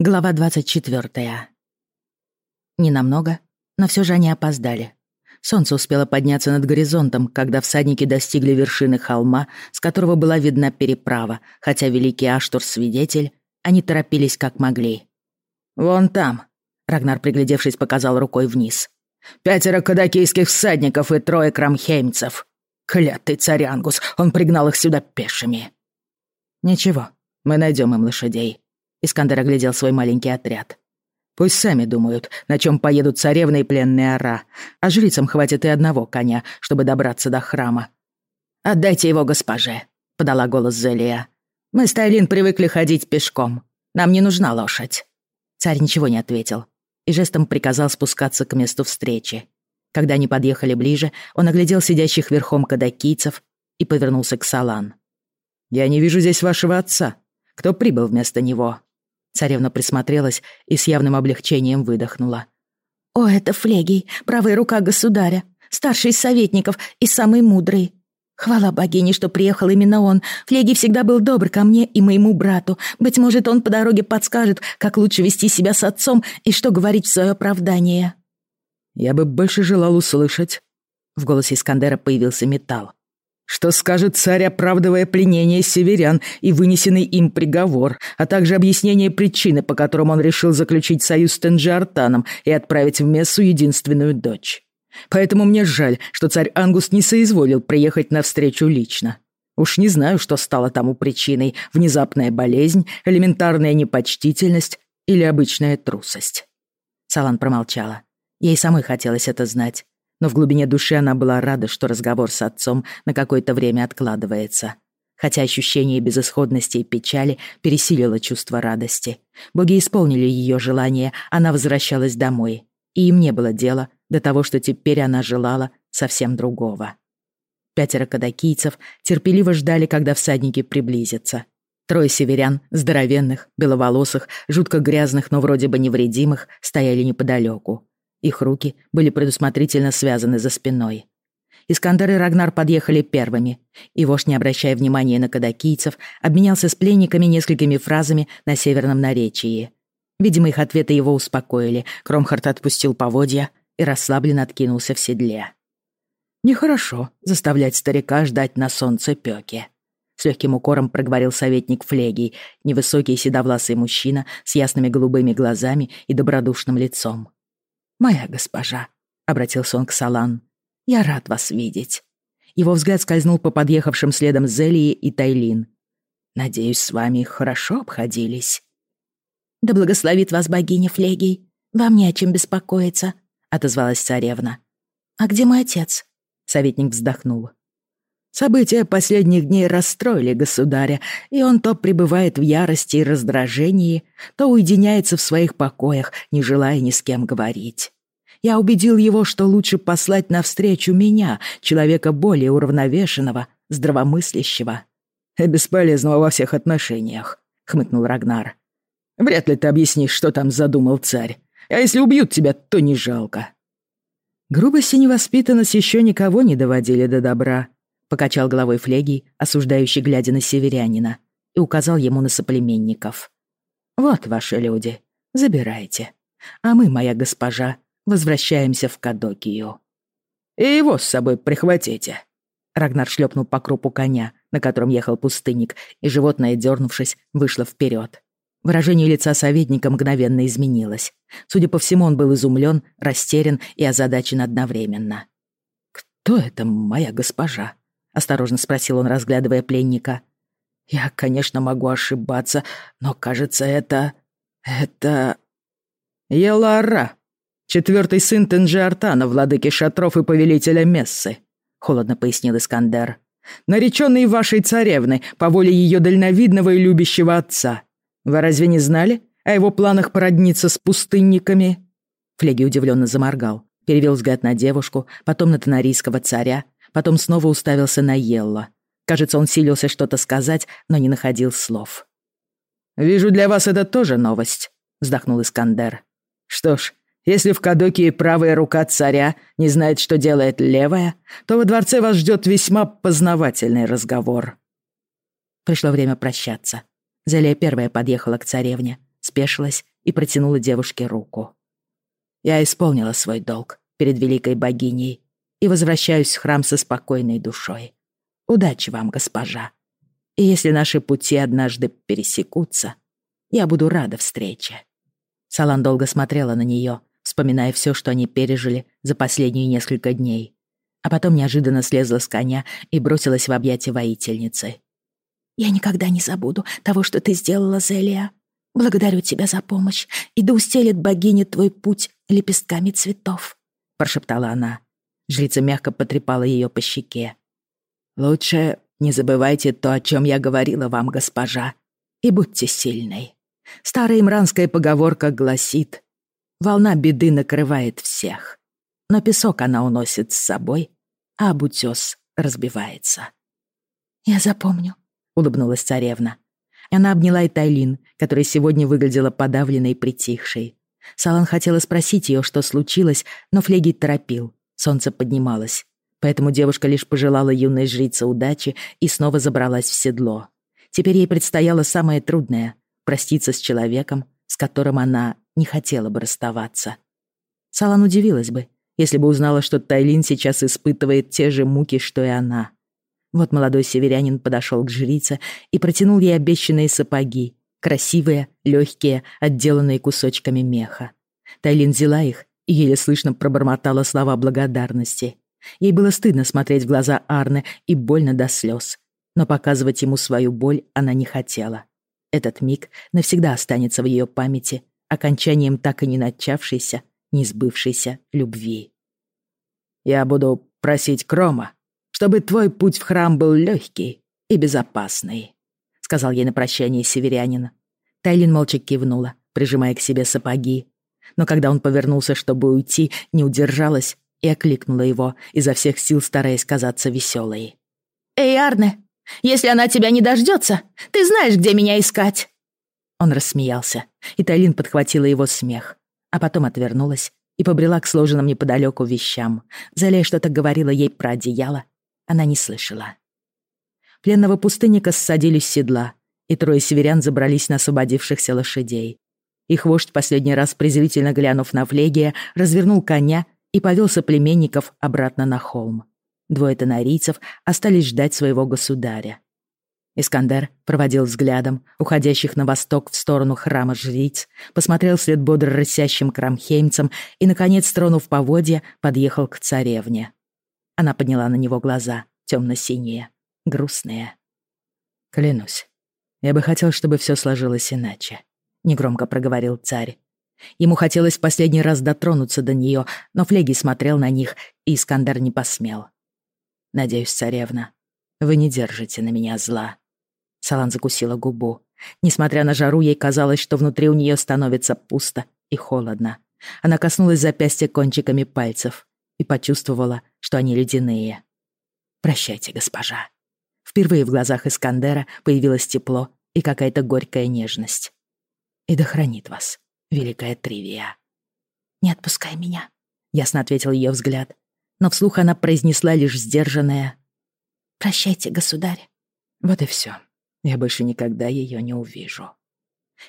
Глава 24. Ненамного, но все же они опоздали. Солнце успело подняться над горизонтом, когда всадники достигли вершины холма, с которого была видна переправа, хотя великий Аштур свидетель, они торопились как могли. «Вон там», — Рагнар, приглядевшись, показал рукой вниз. «Пятеро кадакийских всадников и трое крамхеймцев. Клятый царь Ангус, он пригнал их сюда пешими». «Ничего, мы найдем им лошадей», Искандер оглядел свой маленький отряд. Пусть сами думают, на чем поедут царевны и пленные ора, а жрицам хватит и одного коня, чтобы добраться до храма. «Отдайте его госпоже», — подала голос Зелия. «Мы с Тайлин привыкли ходить пешком. Нам не нужна лошадь». Царь ничего не ответил и жестом приказал спускаться к месту встречи. Когда они подъехали ближе, он оглядел сидящих верхом кадакийцев и повернулся к Салан. «Я не вижу здесь вашего отца. Кто прибыл вместо него?» Царевна присмотрелась и с явным облегчением выдохнула. «О, это Флегий, правая рука государя, старший из советников и самый мудрый. Хвала богине, что приехал именно он. Флегий всегда был добр ко мне и моему брату. Быть может, он по дороге подскажет, как лучше вести себя с отцом и что говорить в свое оправдание». «Я бы больше желал услышать». В голосе Искандера появился металл. Что скажет царь, оправдывая пленение северян и вынесенный им приговор, а также объяснение причины, по которым он решил заключить союз с Тенджиартаном и отправить в Мессу единственную дочь. Поэтому мне жаль, что царь Ангус не соизволил приехать навстречу лично. Уж не знаю, что стало тому причиной – внезапная болезнь, элементарная непочтительность или обычная трусость. Салан промолчала. Ей самой хотелось это знать но в глубине души она была рада, что разговор с отцом на какое-то время откладывается. Хотя ощущение безысходности и печали пересилило чувство радости. Боги исполнили ее желание, она возвращалась домой. И им не было дела до того, что теперь она желала совсем другого. Пятеро кадакийцев терпеливо ждали, когда всадники приблизятся. Трое северян, здоровенных, беловолосых, жутко грязных, но вроде бы невредимых, стояли неподалеку. Их руки были предусмотрительно связаны за спиной. Искандер и Рагнар подъехали первыми, и вождь, не обращая внимания на кадакийцев, обменялся с пленниками несколькими фразами на северном наречии. Видимо, их ответы его успокоили. Кромхард отпустил поводья и расслабленно откинулся в седле. «Нехорошо заставлять старика ждать на солнце пёки», — с легким укором проговорил советник Флегий, невысокий седовласый мужчина с ясными голубыми глазами и добродушным лицом. «Моя госпожа», — обратился он к Салан, — «я рад вас видеть». Его взгляд скользнул по подъехавшим следом Зелии и Тайлин. «Надеюсь, с вами хорошо обходились». «Да благословит вас богиня Флегий. Вам не о чем беспокоиться», — отозвалась царевна. «А где мой отец?» — советник вздохнул. События последних дней расстроили государя, и он то пребывает в ярости и раздражении, то уединяется в своих покоях, не желая ни с кем говорить. Я убедил его, что лучше послать навстречу меня, человека более уравновешенного, здравомыслящего. «И бесполезного во всех отношениях», — хмыкнул Рагнар. «Вряд ли ты объяснишь, что там задумал царь. А если убьют тебя, то не жалко». Грубость и невоспитанность еще никого не доводили до добра, Покачал головой Флегий, осуждающий, глядя на северянина, и указал ему на соплеменников. «Вот ваши люди, забирайте. А мы, моя госпожа, возвращаемся в Кадокию». «И его с собой прихватите». Рагнар шлепнул по крупу коня, на котором ехал пустынник, и животное, дернувшись, вышло вперед. Выражение лица советника мгновенно изменилось. Судя по всему, он был изумлен, растерян и озадачен одновременно. «Кто это моя госпожа?» Осторожно спросил он, разглядывая пленника. Я, конечно, могу ошибаться, но, кажется, это... это... Елара, четвертый сын Тенджиартана, владыки шатров и повелителя Мессы, холодно пояснил Искандер. Нареченный вашей царевны по воле ее дальновидного и любящего отца. Вы разве не знали о его планах породниться с пустынниками?» Флеги удивленно заморгал, перевел взгляд на девушку, потом на тонарийского царя, потом снова уставился на Елла. Кажется, он силился что-то сказать, но не находил слов. «Вижу, для вас это тоже новость», — вздохнул Искандер. «Что ж, если в Кадоке правая рука царя не знает, что делает левая, то во дворце вас ждет весьма познавательный разговор». Пришло время прощаться. Зелия первая подъехала к царевне, спешилась и протянула девушке руку. «Я исполнила свой долг перед великой богиней и возвращаюсь в храм со спокойной душой. Удачи вам, госпожа. И если наши пути однажды пересекутся, я буду рада встрече». Салан долго смотрела на нее, вспоминая все, что они пережили за последние несколько дней. А потом неожиданно слезла с коня и бросилась в объятия воительницы. «Я никогда не забуду того, что ты сделала, Зелия. Благодарю тебя за помощь, и да устелит богиня твой путь лепестками цветов», — прошептала она. Жрица мягко потрепала ее по щеке. «Лучше не забывайте то, о чем я говорила вам, госпожа, и будьте сильной. Старая имранская поговорка гласит, волна беды накрывает всех, но песок она уносит с собой, а об разбивается». «Я запомню», — улыбнулась царевна. Она обняла и Тайлин, которая сегодня выглядела подавленной и притихшей. Салан хотела спросить ее, что случилось, но Флегит торопил. Солнце поднималось. Поэтому девушка лишь пожелала юной жрице удачи и снова забралась в седло. Теперь ей предстояло самое трудное — проститься с человеком, с которым она не хотела бы расставаться. Салан удивилась бы, если бы узнала, что Тайлин сейчас испытывает те же муки, что и она. Вот молодой северянин подошел к жрице и протянул ей обещанные сапоги, красивые, легкие, отделанные кусочками меха. Тайлин взяла их и еле слышно пробормотала слова благодарности. Ей было стыдно смотреть в глаза Арны и больно до слез. Но показывать ему свою боль она не хотела. Этот миг навсегда останется в ее памяти окончанием так и не начавшейся, не сбывшейся любви. «Я буду просить Крома, чтобы твой путь в храм был легкий и безопасный», сказал ей на прощание северянин. Тайлин молча кивнула, прижимая к себе сапоги. Но когда он повернулся, чтобы уйти, не удержалась и окликнула его, изо всех сил стараясь казаться веселой. «Эй, Арне, если она тебя не дождется, ты знаешь, где меня искать!» Он рассмеялся, и Тайлин подхватила его смех, а потом отвернулась и побрела к сложенным неподалеку вещам. Залия что-то говорила ей про одеяло, она не слышала. Пленного пустынника ссадили с седла, и трое северян забрались на освободившихся лошадей. Их вождь, последний раз презрительно глянув на Флегия, развернул коня и повел соплеменников обратно на холм. Двое тонарийцев остались ждать своего государя. Искандер проводил взглядом уходящих на восток в сторону храма жриц, посмотрел вслед бодро рысящим крамхеймцам и, наконец, тронув поводья, подъехал к царевне. Она подняла на него глаза, темно-синие, грустные. «Клянусь, я бы хотел, чтобы все сложилось иначе», — негромко проговорил царь. Ему хотелось в последний раз дотронуться до нее, но Флеги смотрел на них, и Искандер не посмел. «Надеюсь, царевна, вы не держите на меня зла». Салан закусила губу. Несмотря на жару, ей казалось, что внутри у нее становится пусто и холодно. Она коснулась запястья кончиками пальцев и почувствовала, что они ледяные. «Прощайте, госпожа». Впервые в глазах Искандера появилось тепло и какая-то горькая нежность. «И да хранит вас, великая Тривия». «Не отпускай меня», — ясно ответил ее взгляд, но вслух она произнесла лишь сдержанное «Прощайте, государь». Вот и все. Я больше никогда ее не увижу.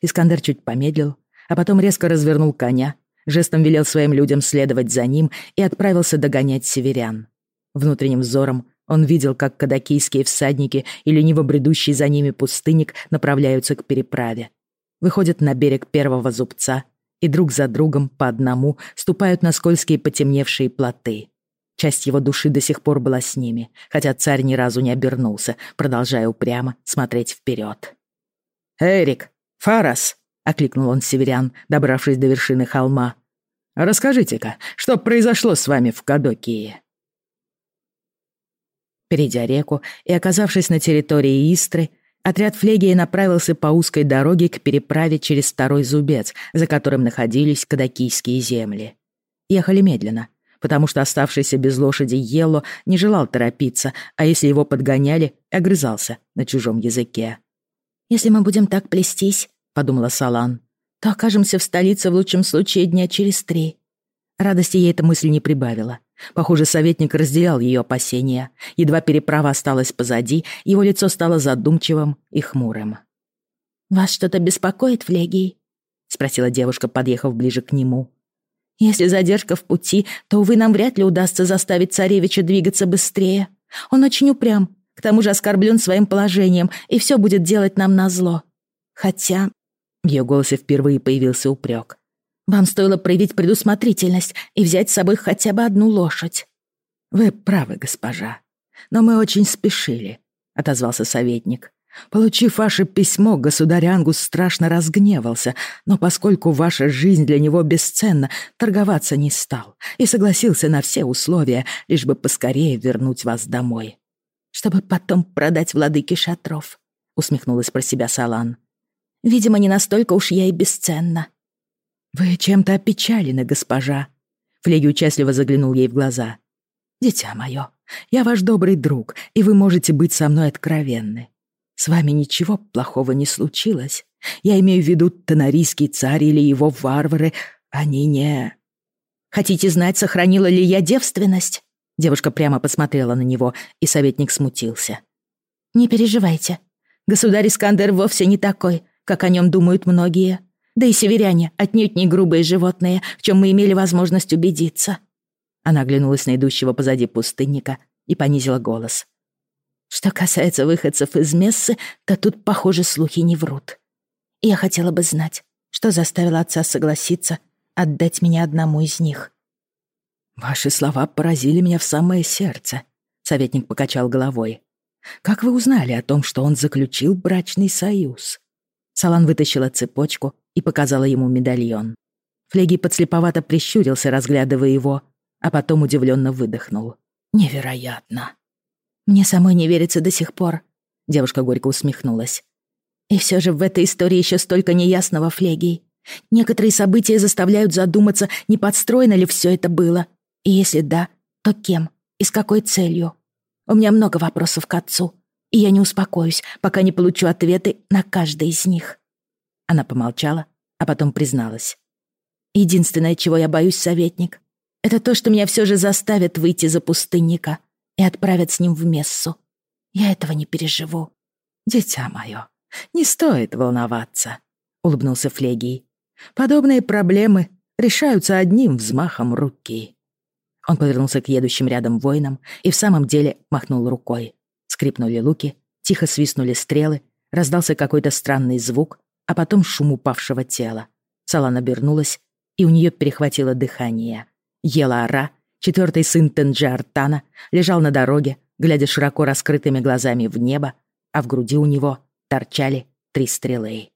Искандер чуть помедлил, а потом резко развернул коня, жестом велел своим людям следовать за ним и отправился догонять северян. Внутренним взором он видел, как кадакийские всадники и лениво бредущий за ними пустынник направляются к переправе. Выходят на берег первого зубца и друг за другом по одному ступают на скользкие потемневшие плоты. Часть его души до сих пор была с ними, хотя царь ни разу не обернулся, продолжая упрямо смотреть вперед. «Эрик! Фарас!» — окликнул он северян, добравшись до вершины холма. «Расскажите-ка, что произошло с вами в Кадокии?» Перейдя реку и оказавшись на территории Истры, отряд Флегии направился по узкой дороге к переправе через второй зубец, за которым находились кадакийские земли. Ехали медленно, потому что оставшийся без лошади Ело не желал торопиться, а если его подгоняли, огрызался на чужом языке. «Если мы будем так плестись», — подумала Салан, «то окажемся в столице в лучшем случае дня через три». Радости ей эта мысль не прибавила. Похоже, советник разделял ее опасения. Едва переправа осталась позади, его лицо стало задумчивым и хмурым. «Вас что-то беспокоит, Флегий?» спросила девушка, подъехав ближе к нему. «Если задержка в пути, то, увы, нам вряд ли удастся заставить царевича двигаться быстрее. Он очень упрям, к тому же оскорблен своим положением, и все будет делать нам назло. Хотя...» В ее голосе впервые появился упрек. «Вам стоило проявить предусмотрительность и взять с собой хотя бы одну лошадь». «Вы правы, госпожа. Но мы очень спешили», — отозвался советник. Получив ваше письмо, государь Ангус страшно разгневался, но поскольку ваша жизнь для него бесценна, торговаться не стал и согласился на все условия, лишь бы поскорее вернуть вас домой. «Чтобы потом продать владыке шатров», — усмехнулась про себя Салан. «Видимо, не настолько уж я и бесценна». «Вы чем-то опечалены, госпожа», — Флеги участливо заглянул ей в глаза. «Дитя мое, я ваш добрый друг, и вы можете быть со мной откровенны. С вами ничего плохого не случилось. Я имею в виду тонарийский царь или его варвары. Они не... Хотите знать, сохранила ли я девственность? Девушка прямо посмотрела на него, и советник смутился. Не переживайте. Государь Искандер вовсе не такой, как о нем думают многие. Да и северяне отнюдь не грубые животные, в чем мы имели возможность убедиться. Она оглянулась на идущего позади пустынника и понизила голос. Что касается выходцев из Мессы, то тут, похоже, слухи не врут. Я хотела бы знать, что заставило отца согласиться отдать меня одному из них. «Ваши слова поразили меня в самое сердце», — советник покачал головой. «Как вы узнали о том, что он заключил брачный союз?» Салан вытащила цепочку и показала ему медальон. Флеги подслеповато прищурился, разглядывая его, а потом удивленно выдохнул. «Невероятно!» Мне самой не верится до сих пор. Девушка горько усмехнулась. И все же в этой истории еще столько неясного, Флегий. Некоторые события заставляют задуматься, не подстроено ли все это было. И если да, то кем и с какой целью? У меня много вопросов к отцу, и я не успокоюсь, пока не получу ответы на каждый из них. Она помолчала, а потом призналась. Единственное, чего я боюсь, советник, это то, что меня все же заставят выйти за пустынника и отправят с ним в мессу. Я этого не переживу. «Дитя мое, не стоит волноваться», — улыбнулся Флегий. «Подобные проблемы решаются одним взмахом руки». Он повернулся к едущим рядом воинам и в самом деле махнул рукой. Скрипнули луки, тихо свистнули стрелы, раздался какой-то странный звук, а потом шум упавшего тела. Салан обернулась, и у нее перехватило дыхание. Ела ора Четвертый сын Тенджи-Артана лежал на дороге, глядя широко раскрытыми глазами в небо, а в груди у него торчали три стрелы.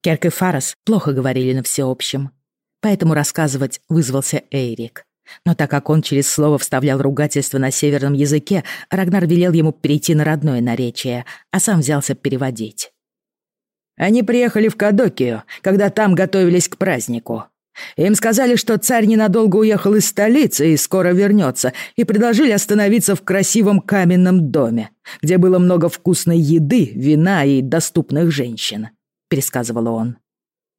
Керк и Фарас плохо говорили на всеобщем, поэтому рассказывать вызвался Эйрик. Но так как он через слово вставлял ругательство на северном языке, Рагнар велел ему перейти на родное наречие, а сам взялся переводить. Они приехали в Кадокию, когда там готовились к празднику. Им сказали, что царь ненадолго уехал из столицы и скоро вернется, и предложили остановиться в красивом каменном доме, где было много вкусной еды, вина и доступных женщин», — пересказывал он.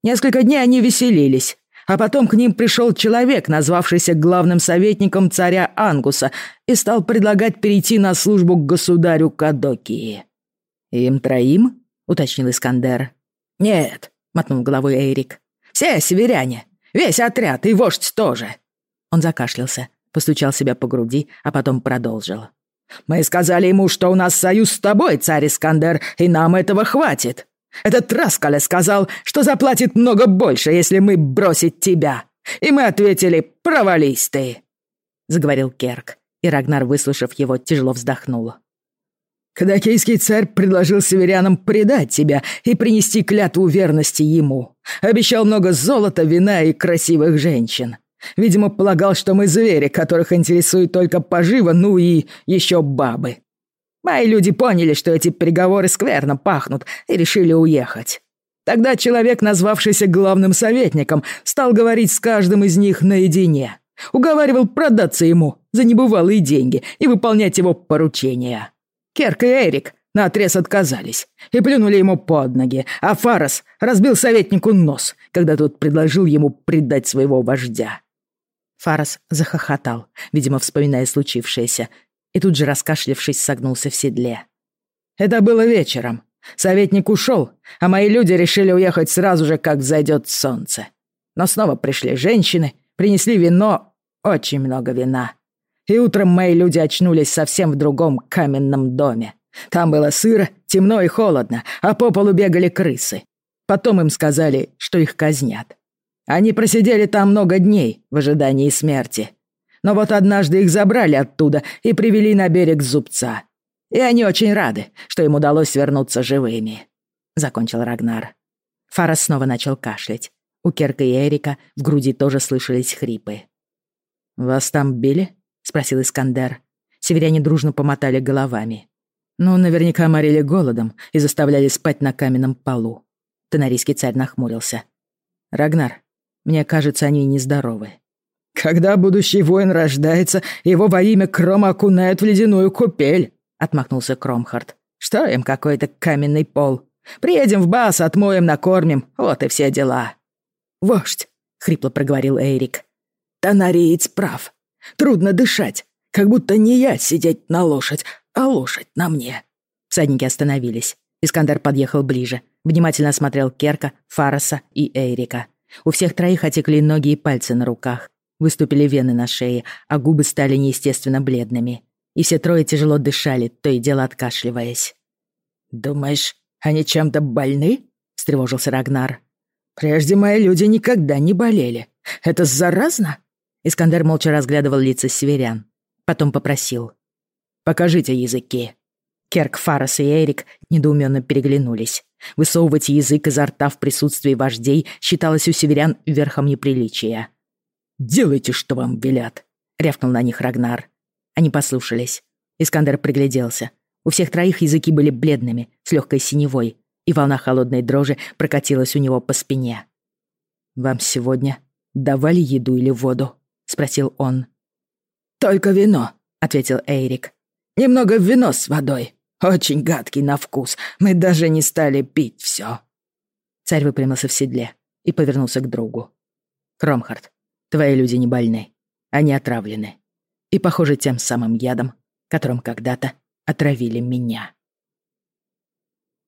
«Несколько дней они веселились, а потом к ним пришел человек, назвавшийся главным советником царя Ангуса, и стал предлагать перейти на службу к государю Кадокии». «Им троим?» — уточнил Искандер. «Нет», — мотнул головой Эйрик. «Все северяне, Весь отряд и вождь тоже!» Он закашлялся, постучал себя по груди, а потом продолжил. «Мы сказали ему, что у нас союз с тобой, царь Искандер, и нам этого хватит. Этот Раскаля сказал, что заплатит много больше, если мы бросить тебя. И мы ответили, провались ты!» Заговорил Керк, и Рагнар, выслушав его, тяжело вздохнул. Кадакийский царь предложил северянам предать тебя и принести клятву верности ему. Обещал много золота, вина и красивых женщин. Видимо, полагал, что мы звери, которых интересует только поживо, ну и еще бабы. Мои люди поняли, что эти переговоры скверно пахнут, и решили уехать. Тогда человек, назвавшийся главным советником, стал говорить с каждым из них наедине. Уговаривал продаться ему за небывалые деньги и выполнять его поручения. Керк и Эрик наотрез отказались и плюнули ему под ноги, а Фарас разбил советнику нос, когда тот предложил ему предать своего вождя. Фарас захохотал, видимо, вспоминая случившееся, и тут же, раскашлявшись, согнулся в седле. Это было вечером, Советник ушел, а мои люди решили уехать сразу же, как зайдет солнце. Но снова пришли женщины, принесли вино, очень много вина. И утром мои люди очнулись совсем в другом каменном доме. Там было сыро, темно и холодно, а по полу бегали крысы. Потом им сказали, что их казнят. Они просидели там много дней в ожидании смерти. Но вот однажды их забрали оттуда и привели на берег зубца. И они очень рады, что им удалось вернуться живыми», — закончил Рагнар. Фарас снова начал кашлять. У Керка и Эрика в груди тоже слышались хрипы. «Вас там били?» — спросил Искандер. Северяне дружно помотали головами. «Ну, наверняка морили голодом и заставляли спать на каменном полу». Тонарийский царь нахмурился. «Рагнар, мне кажется, они нездоровы». «Когда будущий воин рождается, его во имя Крома окунают в ледяную купель», отмахнулся Кромхард. «Что им какой-то каменный пол? Приедем в Бас, отмоем, накормим, вот и все дела». «Вождь», — хрипло проговорил Эрик. «Тонариец прав. Трудно дышать, как будто не я сидеть на лошадь, а лошадь на мне». Всадники остановились. Искандер подъехал ближе, внимательно осмотрел Керка, Фараса и Эрика. У всех троих отекли ноги и пальцы на руках. Выступили вены на шее, а губы стали неестественно бледными и все трое тяжело дышали, то и дело откашливаясь. «Думаешь, они чем-то больны?» — встревожился Рагнар. «Прежде мои люди никогда не болели. Это заразно?» Искандер молча разглядывал лица северян. Потом попросил. «Покажите языки». Керк, Фарас и Эрик недоуменно переглянулись. Высовывать язык изо рта в присутствии вождей считалось у северян верхом неприличия. «Делайте, что вам велят», — рявкнул на них Рагнар. Они послушались. Искандер пригляделся. У всех троих языки были бледными, с легкой синевой, и волна холодной дрожи прокатилась у него по спине. «Вам сегодня давали еду или воду?» — спросил он. «Только вино», — ответил Эйрик. «Немного вино с водой. Очень гадкий на вкус. Мы даже не стали пить все. Царь выпрямился в седле и повернулся к другу. «Кромхард, твои люди не больны. Они отравлены и, похоже, тем самым ядом, которым когда-то отравили меня.